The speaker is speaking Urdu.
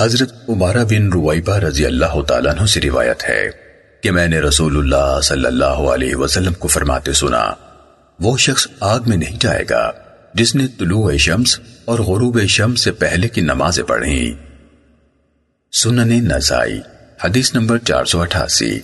حضرت عمارہ بن رویبہ رضی اللہ تعالیٰ عنہ سے روایت ہے کہ میں نے رسول اللہ صلی اللہ علیہ وسلم کو فرماتے سنا، وہ شخص آگ میں نہیں جائے گا، جس نے طلوع شمس اور غروب شمس سے پہلے کی نمازیں پڑھیں۔ سنن نسائی، حدیث نمبر چار سو اٹھاسی۔